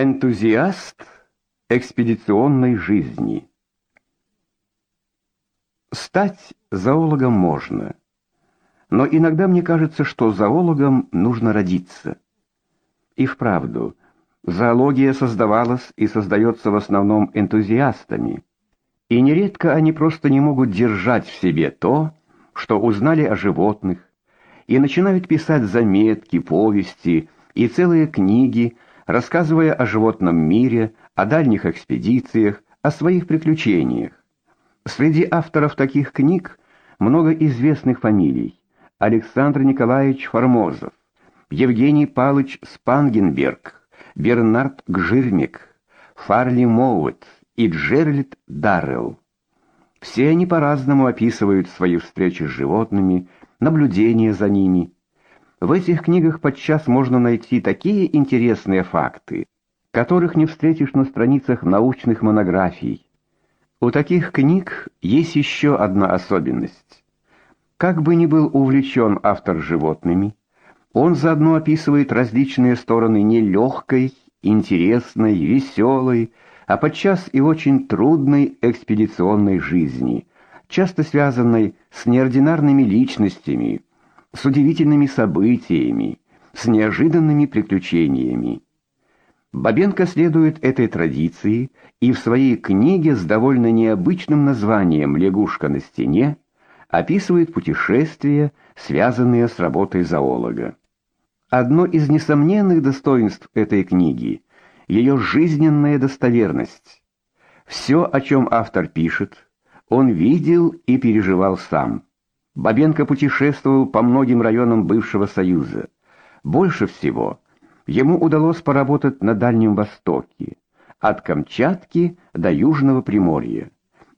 Энтузиаст экспедиционной жизни. Стать зоологом можно, но иногда мне кажется, что зоологом нужно родиться. И вправду, зоология создавалась и создается в основном энтузиастами, и нередко они просто не могут держать в себе то, что узнали о животных, и начинают писать заметки, повести и целые книги, рассказывая о животном мире, о дальних экспедициях, о своих приключениях. Среди авторов таких книг много известных фамилий. Александр Николаевич Формозов, Евгений Павлович Спангенберг, Бернард Гжирмик, Фарли Моуэт и Джеральд Даррелл. Все они по-разному описывают свои встречи с животными, наблюдения за ними, в этих книгах подчас можно найти такие интересные факты, которых не встретишь на страницах научных монографий. У таких книг есть еще одна особенность. Как бы ни был увлечен автор животными, он заодно описывает различные стороны нелегкой, интересной, веселой, а подчас и очень трудной экспедиционной жизни, часто связанной с неординарными личностями, с удивительными событиями, с неожиданными приключениями. Бабенко следует этой традиции и в своей книге с довольно необычным названием «Лягушка на стене» описывает путешествия, связанные с работой зоолога. Одно из несомненных достоинств этой книги — ее жизненная достоверность. Все, о чем автор пишет, он видел и переживал сам. Бабенко путешествовал по многим районам бывшего Союза. Больше всего ему удалось поработать на Дальнем Востоке, от Камчатки до Южного Приморья.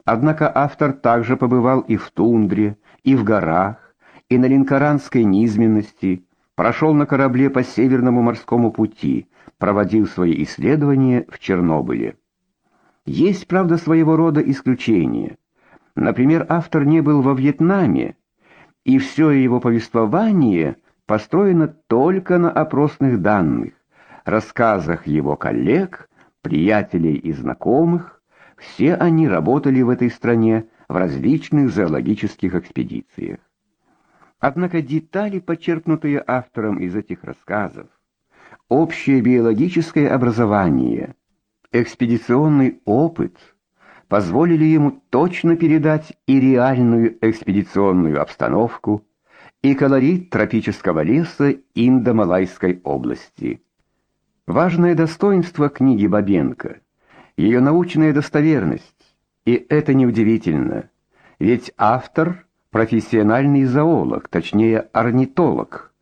Однако автор также побывал и в тундре, и в горах, и на Линкоранской низменности, прошел на корабле по Северному морскому пути, проводил свои исследования в Чернобыле. Есть, правда, своего рода исключения. Например, автор не был во Вьетнаме, и все его повествование построено только на опросных данных, рассказах его коллег, приятелей и знакомых. Все они работали в этой стране в различных зоологических экспедициях. Однако детали, подчеркнутые автором из этих рассказов, общее биологическое образование, экспедиционный опыт — позволили ему точно передать и реальную экспедиционную обстановку, и колорит тропического леса Индо-Малайской области. Важное достоинство книги Бабенко — ее научная достоверность, и это неудивительно, ведь автор — профессиональный зоолог, точнее орнитолог.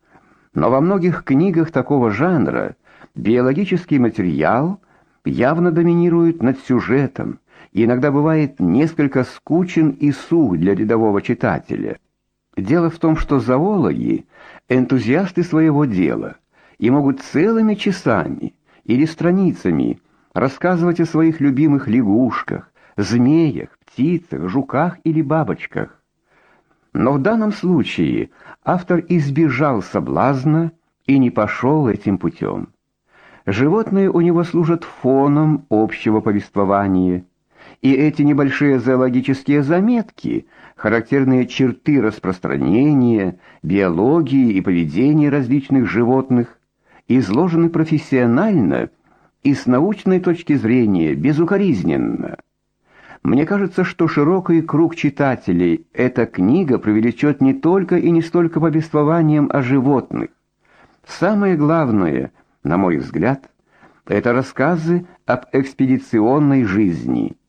Но во многих книгах такого жанра биологический материал явно доминирует над сюжетом, и иногда бывает несколько скучен и сух для рядового читателя. Дело в том, что зоологи — энтузиасты своего дела и могут целыми часами или страницами рассказывать о своих любимых лягушках, змеях, птицах, жуках или бабочках. Но в данном случае автор избежал соблазна и не пошел этим путем. Животные у него служат фоном общего повествования, и эти небольшие зоологические заметки, характерные черты распространения, биологии и поведения различных животных, изложены профессионально и с научной точки зрения безукоризненно. Мне кажется, что широкий круг читателей эта книга привлечет не только и не столько повествованием о животных. Самое главное, на мой взгляд, это рассказы об экспедиционной жизни –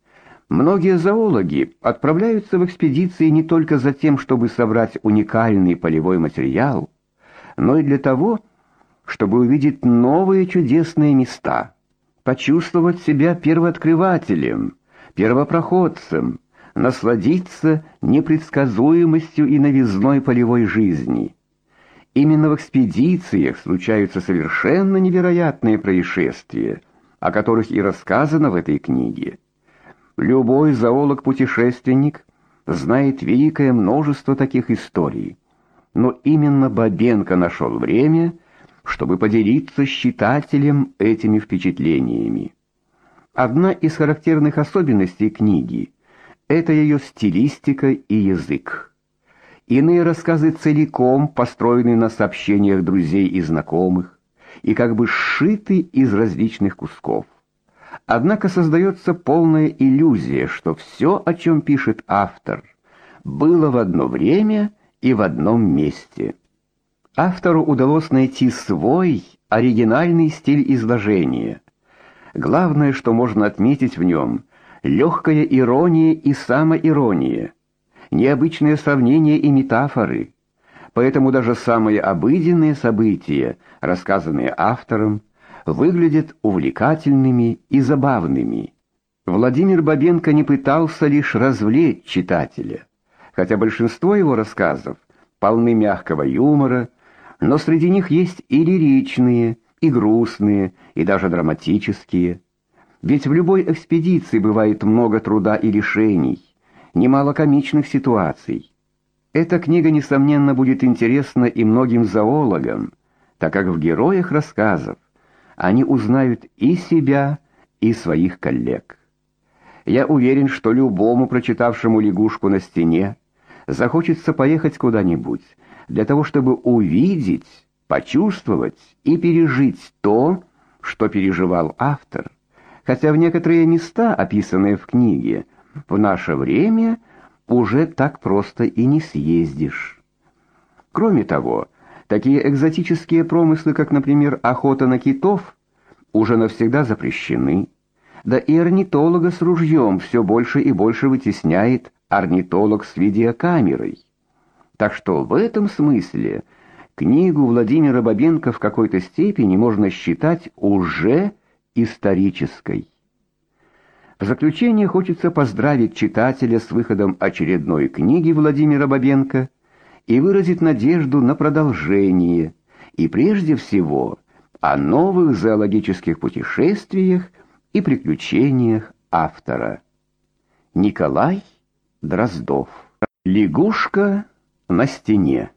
Многие зоологи отправляются в экспедиции не только за тем, чтобы собрать уникальный полевой материал, но и для того, чтобы увидеть новые чудесные места, почувствовать себя первооткрывателем, первопроходцем, насладиться непредсказуемостью и новизной полевой жизни. Именно в экспедициях случаются совершенно невероятные происшествия, о которых и рассказано в этой книге. Любой зоолог-путешественник знает великое множество таких историй. Но именно Бабенко нашел время чтобы поделиться с читателем этими впечатлениями. Одна из характерных особенностей книги — это ее стилистика и язык. Иные рассказы целиком построены на сообщениях друзей и знакомых и как бы сшиты из различных кусков. Однако создается полная иллюзия, что все, о чем пишет автор, было в одно время и в одном месте. Автору удалось найти свой оригинальный стиль изложения. Главное, что можно отметить в нем — легкая ирония и самоирония, необычные сравнения и метафоры. Поэтому даже самые обыденные события, рассказанные автором, выглядят увлекательными и забавными. Владимир Бабенко не пытался лишь развлечь читателя, хотя большинство его рассказов полны мягкого юмора, но среди них есть и лиричные, и грустные, и даже драматические. Ведь в любой экспедиции бывает много труда и лишений, немало комичных ситуаций. Эта книга, несомненно, будет интересна и многим зоологам, так как в героях рассказов они узнают и себя, и своих коллег. Я уверен, что любому прочитавшему лягушку на стене захочется поехать куда-нибудь для того, чтобы увидеть, почувствовать и пережить то, что переживал автор. Хотя в некоторые места, описанные в книге, в наше время уже так просто и не съездишь. Кроме того, такие экзотические промыслы, как, например, охота на китов, уже навсегда запрещены. Да и орнитолога с ружьем все больше и больше вытесняет орнитолог с видеокамерой. Так что в этом смысле книгу Владимира Бабенко в какой-то степени можно считать уже исторической. В заключение хочется поздравить читателя с выходом очередной книги Владимира Бабенко и выразить надежду на продолжение, и прежде всего о новых зоологических путешествиях и приключениях автора. Николай Дроздов. Лягушка на стене.